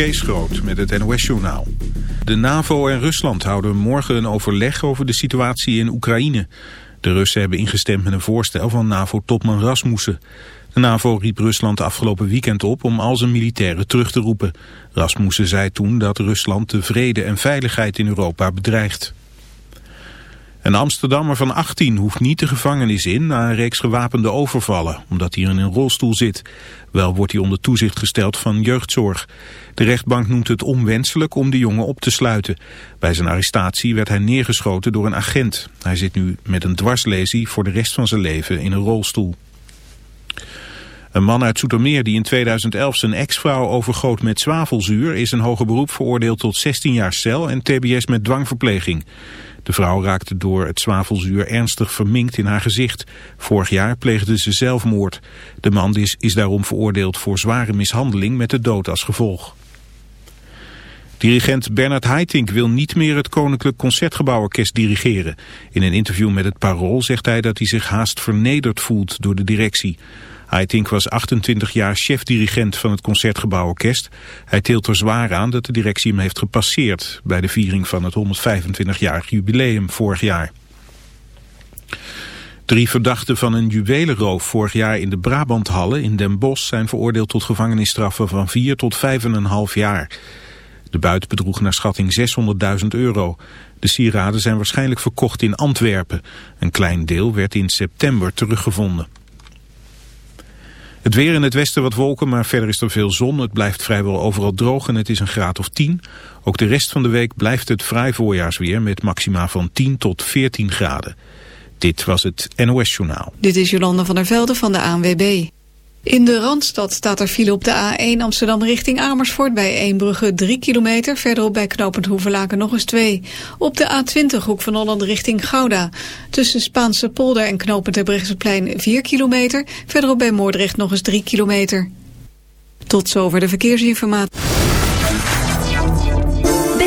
Kees Groot met het NOS-journaal. De NAVO en Rusland houden morgen een overleg over de situatie in Oekraïne. De Russen hebben ingestemd met een voorstel van NAVO-topman Rasmussen. De NAVO riep Rusland afgelopen weekend op om al zijn militairen terug te roepen. Rasmussen zei toen dat Rusland de vrede en veiligheid in Europa bedreigt. Een Amsterdammer van 18 hoeft niet de gevangenis in na een reeks gewapende overvallen, omdat hij in een rolstoel zit. Wel wordt hij onder toezicht gesteld van jeugdzorg. De rechtbank noemt het onwenselijk om de jongen op te sluiten. Bij zijn arrestatie werd hij neergeschoten door een agent. Hij zit nu met een dwarslesie voor de rest van zijn leven in een rolstoel. Een man uit Soetermeer die in 2011 zijn ex-vrouw overgoot met zwavelzuur... is een hoger beroep veroordeeld tot 16 jaar cel en tbs met dwangverpleging. De vrouw raakte door het zwavelzuur ernstig verminkt in haar gezicht. Vorig jaar pleegde ze zelfmoord. De man is, is daarom veroordeeld voor zware mishandeling met de dood als gevolg. Dirigent Bernard Haitink wil niet meer het Koninklijk Concertgebouworkest dirigeren. In een interview met het Parool zegt hij dat hij zich haast vernederd voelt door de directie. Haitink was 28 jaar chef-dirigent van het Concertgebouworkest. Hij teelt er zwaar aan dat de directie hem heeft gepasseerd... bij de viering van het 125-jarig jubileum vorig jaar. Drie verdachten van een juwelenroof vorig jaar in de Brabanthallen in Den Bosch... zijn veroordeeld tot gevangenisstraffen van 4 tot 5,5 jaar. De buit bedroeg naar schatting 600.000 euro. De sieraden zijn waarschijnlijk verkocht in Antwerpen. Een klein deel werd in september teruggevonden. Het weer in het westen wat wolken, maar verder is er veel zon. Het blijft vrijwel overal droog en het is een graad of 10. Ook de rest van de week blijft het vrij voorjaarsweer met maxima van 10 tot 14 graden. Dit was het NOS Journaal. Dit is Jolanda van der Velde van de ANWB. In de Randstad staat er file op de A1 Amsterdam richting Amersfoort... bij Eembrugge 3 kilometer, verderop bij knooppunt Hoeverlaken nog eens 2. Op de A20 hoek van Holland richting Gouda. Tussen Spaanse polder en knooppunt Terbrechtseplein 4 kilometer... verderop bij Moordrecht nog eens 3 kilometer. Tot zover de verkeersinformatie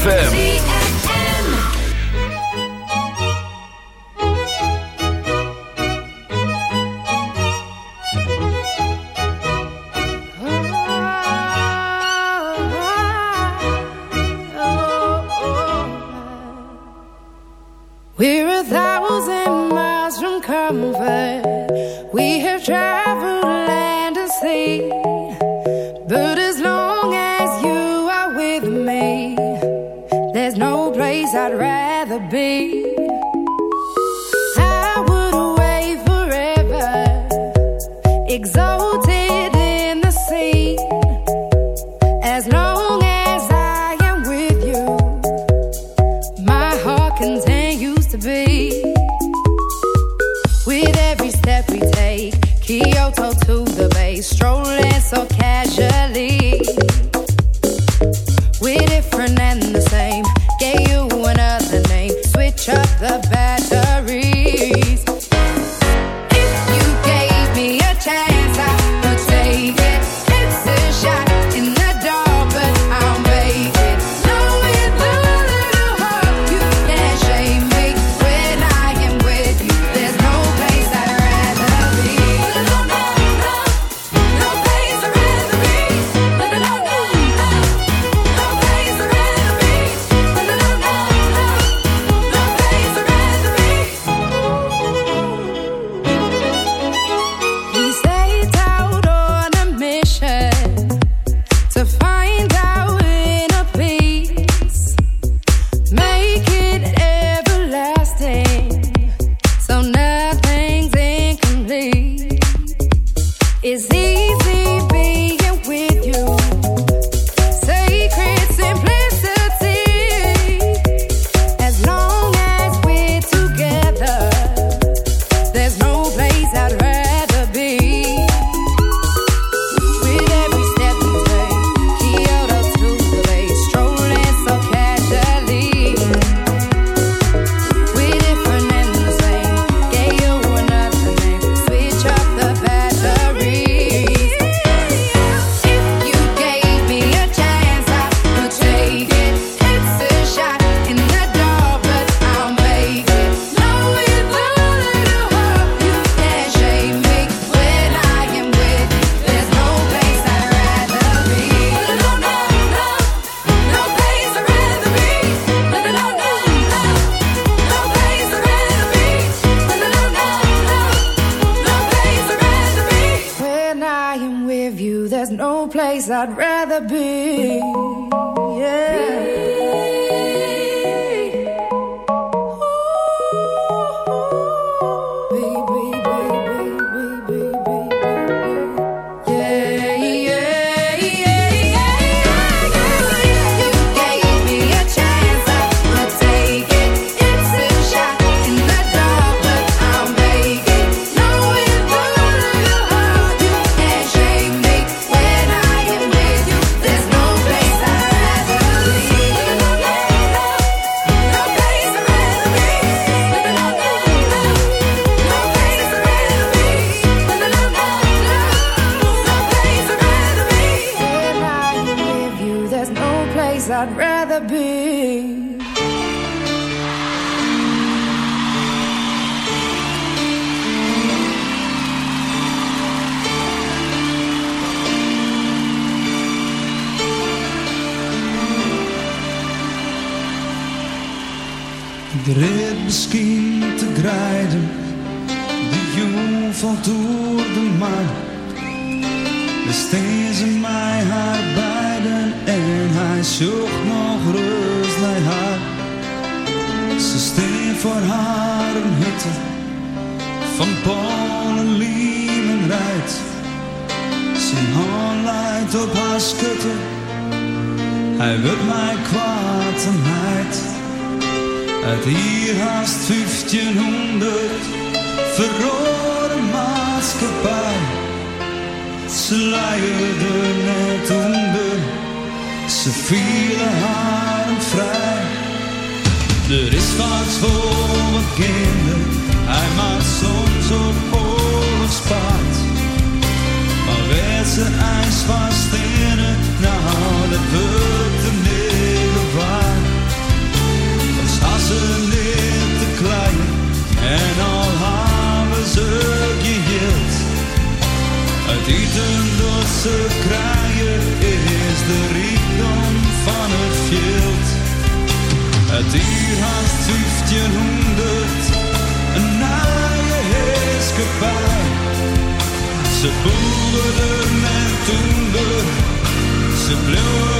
ZFM. Ce pauvre de main tombe, se pleure.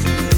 Thank you.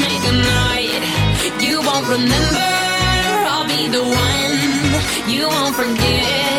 make a night. You won't remember. I'll be the one you won't forget.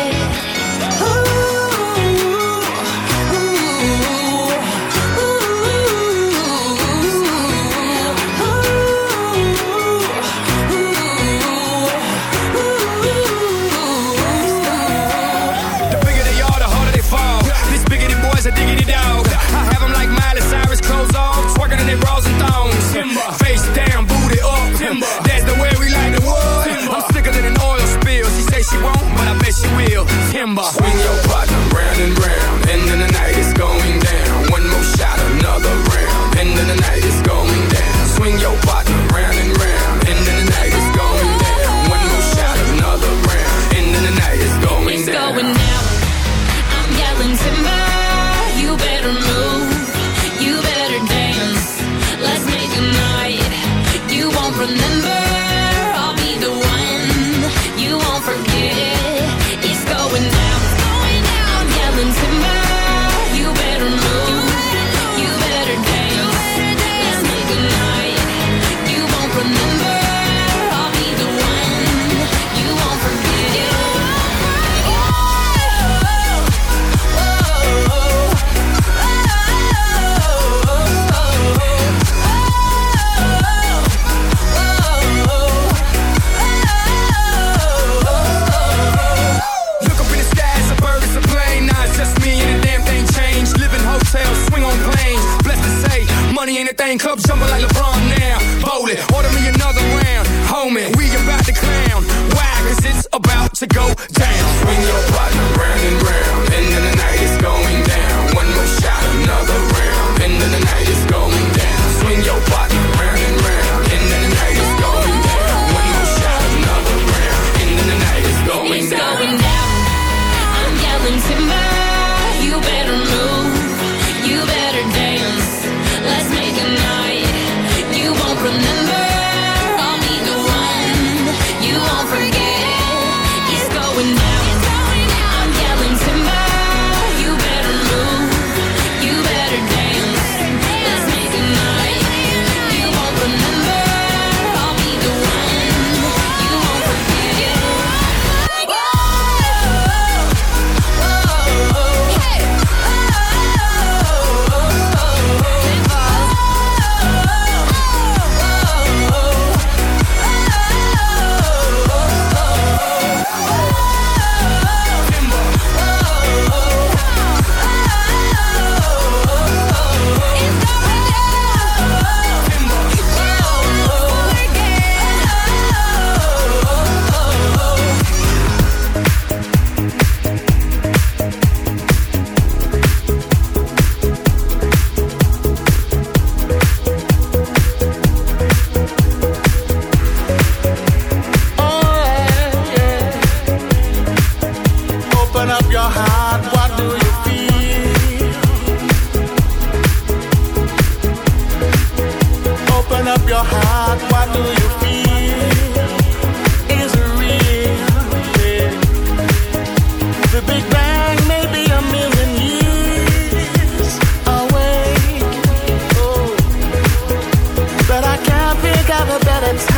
got a better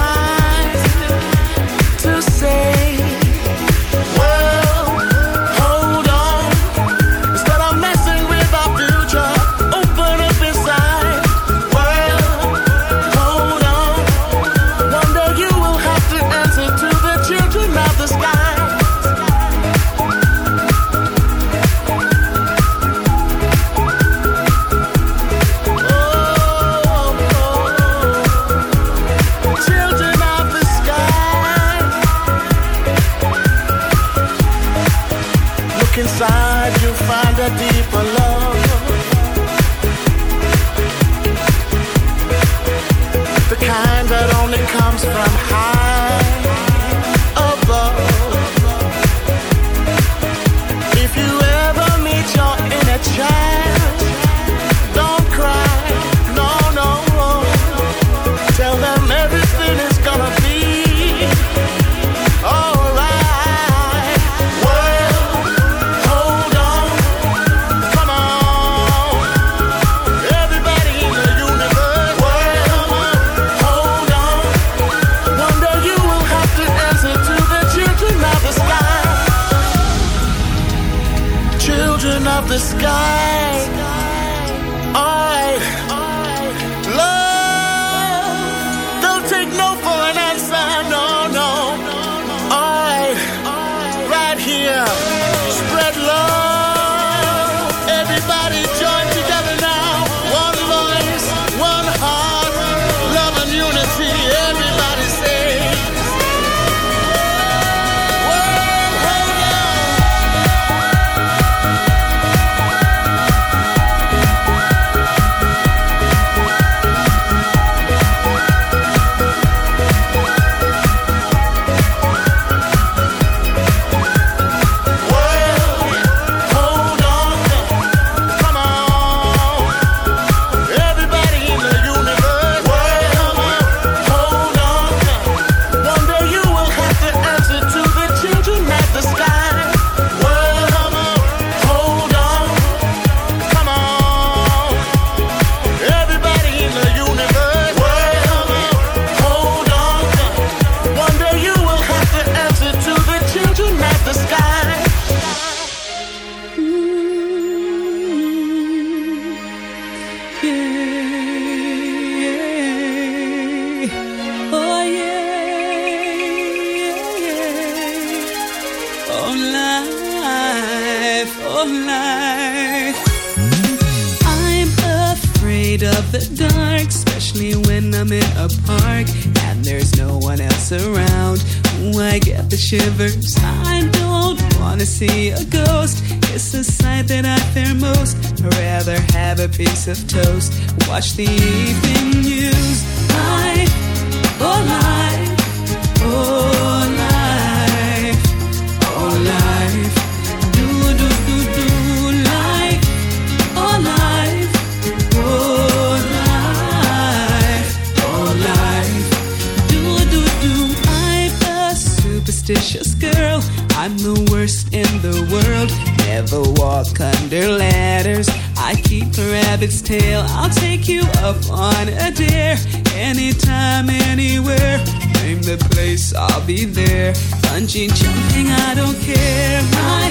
I'm anywhere. Name the place, I'll be there. Punching, jumping, I don't care. My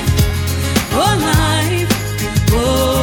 whole life, whoa.